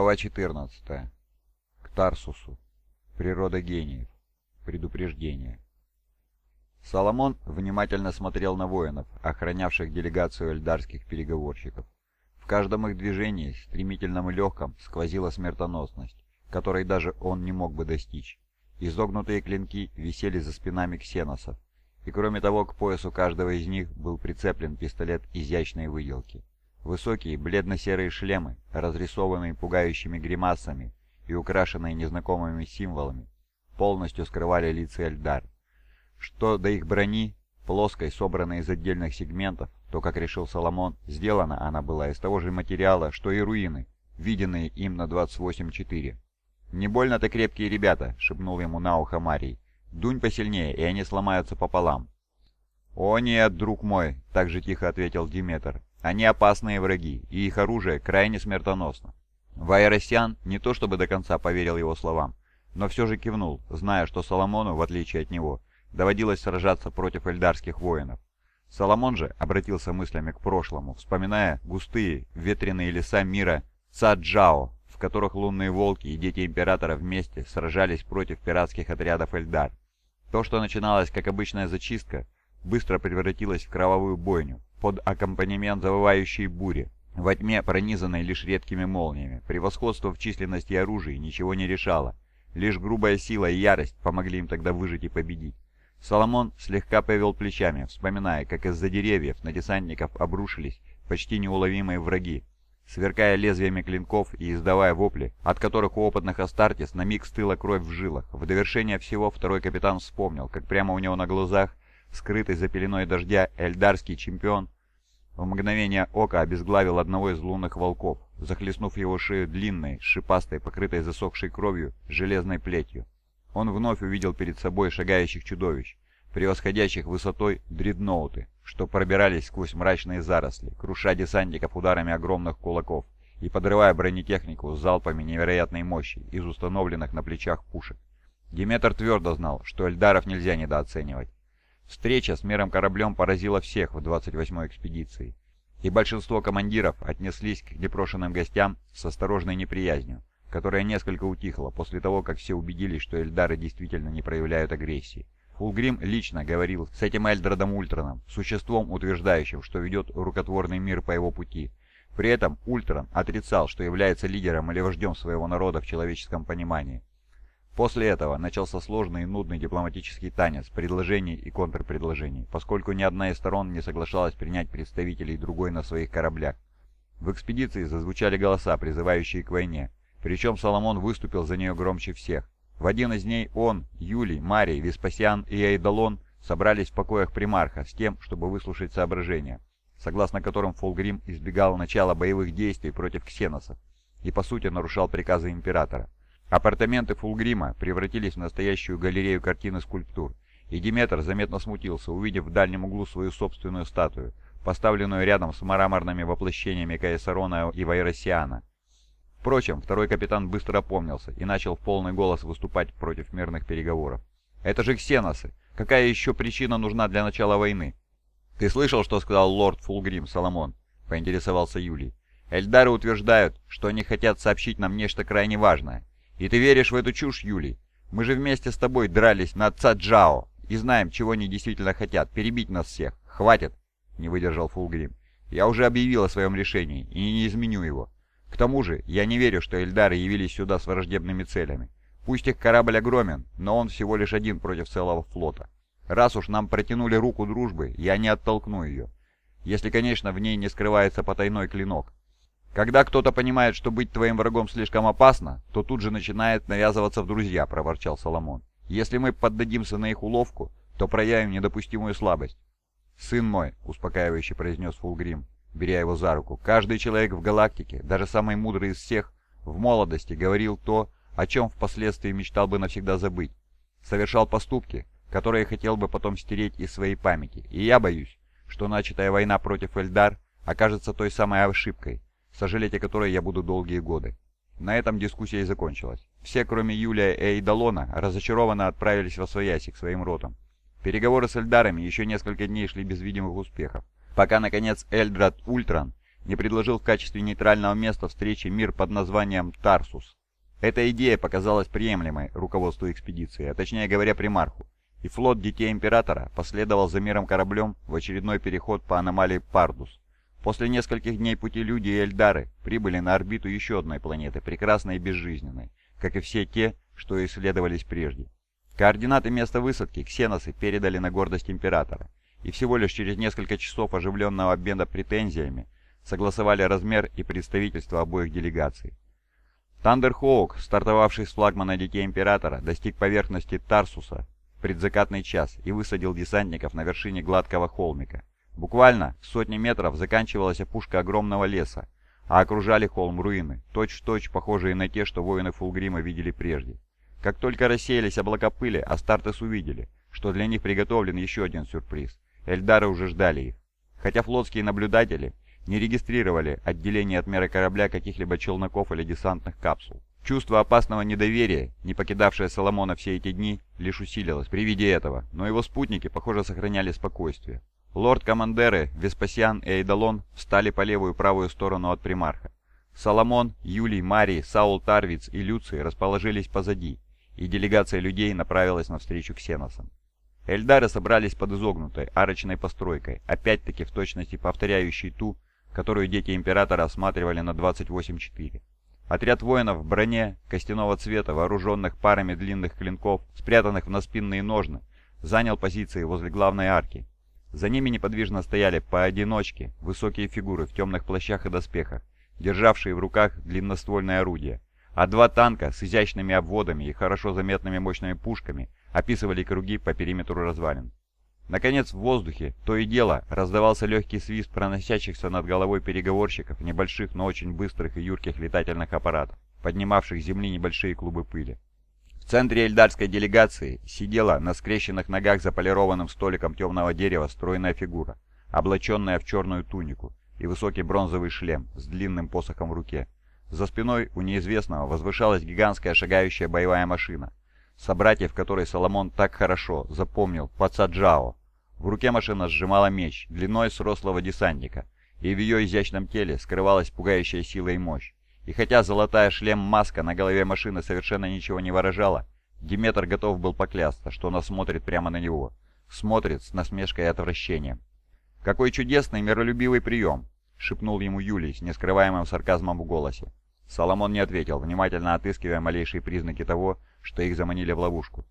Глава 14. К Тарсусу. Природа гениев. Предупреждение. Соломон внимательно смотрел на воинов, охранявших делегацию эльдарских переговорщиков. В каждом их движении, стремительном и легком, сквозила смертоносность, которой даже он не мог бы достичь. Изогнутые клинки висели за спинами ксеносов, и кроме того к поясу каждого из них был прицеплен пистолет изящной выделки. Высокие бледно-серые шлемы, разрисованные пугающими гримасами и украшенные незнакомыми символами, полностью скрывали лица Эльдар. Что до их брони, плоской, собранной из отдельных сегментов, то, как решил Соломон, сделана она была из того же материала, что и руины, виденные им на 28-4. «Не больно-то крепкие ребята», — шепнул ему на ухо Марий. «Дунь посильнее, и они сломаются пополам». «О нет, друг мой», — так же тихо ответил Диметр. Они опасные враги, и их оружие крайне смертоносно. Вайросян не то чтобы до конца поверил его словам, но все же кивнул, зная, что Соломону, в отличие от него, доводилось сражаться против эльдарских воинов. Соломон же обратился мыслями к прошлому, вспоминая густые ветреные леса мира Цаджао, в которых лунные волки и дети Императора вместе сражались против пиратских отрядов Эльдар. То, что начиналось как обычная зачистка, быстро превратилось в кровавую бойню, под аккомпанемент завывающей бури, во тьме, пронизанной лишь редкими молниями. Превосходство в численности оружия ничего не решало. Лишь грубая сила и ярость помогли им тогда выжить и победить. Соломон слегка повел плечами, вспоминая, как из-за деревьев на десантников обрушились почти неуловимые враги, сверкая лезвиями клинков и издавая вопли, от которых у опытных Астартес на миг стыла кровь в жилах. В довершение всего второй капитан вспомнил, как прямо у него на глазах скрытый за пеленой дождя эльдарский чемпион, в мгновение ока обезглавил одного из лунных волков, захлестнув его шею длинной, шипастой, покрытой засохшей кровью, железной плетью. Он вновь увидел перед собой шагающих чудовищ, превосходящих высотой дредноуты, что пробирались сквозь мрачные заросли, круша десантников ударами огромных кулаков и подрывая бронетехнику с залпами невероятной мощи из установленных на плечах пушек. Диметр твердо знал, что эльдаров нельзя недооценивать. Встреча с миром кораблем поразила всех в 28-й экспедиции, и большинство командиров отнеслись к непрошенным гостям с осторожной неприязнью, которая несколько утихла после того, как все убедились, что эльдары действительно не проявляют агрессии. Фулгрим лично говорил с этим Эльдрадом Ультраном, существом, утверждающим, что ведет рукотворный мир по его пути. При этом Ультран отрицал, что является лидером или вождем своего народа в человеческом понимании. После этого начался сложный и нудный дипломатический танец предложений и контрпредложений, поскольку ни одна из сторон не соглашалась принять представителей другой на своих кораблях. В экспедиции зазвучали голоса, призывающие к войне, причем Соломон выступил за нее громче всех. В один из дней он, Юлий, Марий, Веспасиан и Эйдалон собрались в покоях примарха с тем, чтобы выслушать соображения, согласно которым Фолгрим избегал начала боевых действий против ксеносов и по сути нарушал приказы императора. Апартаменты Фулгрима превратились в настоящую галерею картин и скульптур, и Диметр заметно смутился, увидев в дальнем углу свою собственную статую, поставленную рядом с мраморными воплощениями Каесарона и Вайросиана. Впрочем, второй капитан быстро опомнился и начал в полный голос выступать против мирных переговоров. «Это же ксеносы! Какая еще причина нужна для начала войны?» «Ты слышал, что сказал лорд Фулгрим, Соломон?» — поинтересовался Юлий. «Эльдары утверждают, что они хотят сообщить нам нечто крайне важное. «И ты веришь в эту чушь, Юлий? Мы же вместе с тобой дрались на отца Джао и знаем, чего они действительно хотят. Перебить нас всех. Хватит!» — не выдержал Фулгрим. «Я уже объявил о своем решении и не изменю его. К тому же, я не верю, что Эльдары явились сюда с враждебными целями. Пусть их корабль огромен, но он всего лишь один против целого флота. Раз уж нам протянули руку дружбы, я не оттолкну ее. Если, конечно, в ней не скрывается потайной клинок. «Когда кто-то понимает, что быть твоим врагом слишком опасно, то тут же начинает навязываться в друзья», — проворчал Соломон. «Если мы поддадимся на их уловку, то проявим недопустимую слабость». «Сын мой», — успокаивающе произнес Фулгрим, беря его за руку, «каждый человек в галактике, даже самый мудрый из всех, в молодости говорил то, о чем впоследствии мечтал бы навсегда забыть. Совершал поступки, которые хотел бы потом стереть из своей памяти. И я боюсь, что начатая война против Эльдар окажется той самой ошибкой, сожалеть о которой я буду долгие годы. На этом дискуссия и закончилась. Все, кроме Юлия и Эйдалона, разочарованно отправились во свояси к своим ротам. Переговоры с Эльдарами еще несколько дней шли без видимых успехов, пока, наконец, Эльдрад Ультран не предложил в качестве нейтрального места встречи мир под названием Тарсус. Эта идея показалась приемлемой руководству экспедиции, а точнее говоря примарху, и флот Детей Императора последовал за миром-кораблем в очередной переход по аномалии Пердус. После нескольких дней пути люди и Эльдары прибыли на орбиту еще одной планеты, прекрасной и безжизненной, как и все те, что исследовались прежде. Координаты места высадки ксеносы передали на гордость Императора, и всего лишь через несколько часов оживленного обмена претензиями согласовали размер и представительство обоих делегаций. Тандерхоук, стартовавший с флагмана Детей Императора, достиг поверхности Тарсуса в предзакатный час и высадил десантников на вершине гладкого холмика. Буквально в сотни метров заканчивалась опушка огромного леса, а окружали холм руины, точь-в-точь -точь похожие на те, что воины Фулгрима видели прежде. Как только рассеялись облака пыли, Астартес увидели, что для них приготовлен еще один сюрприз. Эльдары уже ждали их. Хотя флотские наблюдатели не регистрировали отделение от меры корабля каких-либо челноков или десантных капсул. Чувство опасного недоверия, не покидавшее Соломона все эти дни, лишь усилилось при виде этого, но его спутники, похоже, сохраняли спокойствие. Лорд-командеры Веспасиан и Эйдалон встали по левую и правую сторону от примарха. Соломон, Юлий, Марий, Саул Тарвиц и Люций расположились позади, и делегация людей направилась навстречу ксеносам. Эльдары собрались под изогнутой арочной постройкой, опять-таки в точности повторяющей ту, которую дети Императора осматривали на 28-4. Отряд воинов в броне костяного цвета, вооруженных парами длинных клинков, спрятанных в наспинные ножны, занял позиции возле главной арки. За ними неподвижно стояли поодиночке высокие фигуры в темных плащах и доспехах, державшие в руках длинноствольное орудие, а два танка с изящными обводами и хорошо заметными мощными пушками описывали круги по периметру развалин. Наконец, в воздухе, то и дело, раздавался легкий свист проносящихся над головой переговорщиков небольших, но очень быстрых и юрких летательных аппаратов, поднимавших с земли небольшие клубы пыли. В центре эльдарской делегации сидела на скрещенных ногах за полированным столиком темного дерева стройная фигура, облаченная в черную тунику и высокий бронзовый шлем с длинным посохом в руке. За спиной у неизвестного возвышалась гигантская шагающая боевая машина, собратьев которой Соломон так хорошо запомнил под Саджао, в руке машина сжимала меч, длиной с рослого десантника, и в ее изящном теле скрывалась пугающая сила и мощь. И хотя золотая шлем-маска на голове машины совершенно ничего не выражала, Диметр готов был поклясться, что она смотрит прямо на него. Смотрит с насмешкой и отвращением. «Какой чудесный миролюбивый прием!» — шепнул ему Юлий с нескрываемым сарказмом в голосе. Соломон не ответил, внимательно отыскивая малейшие признаки того, что их заманили в ловушку.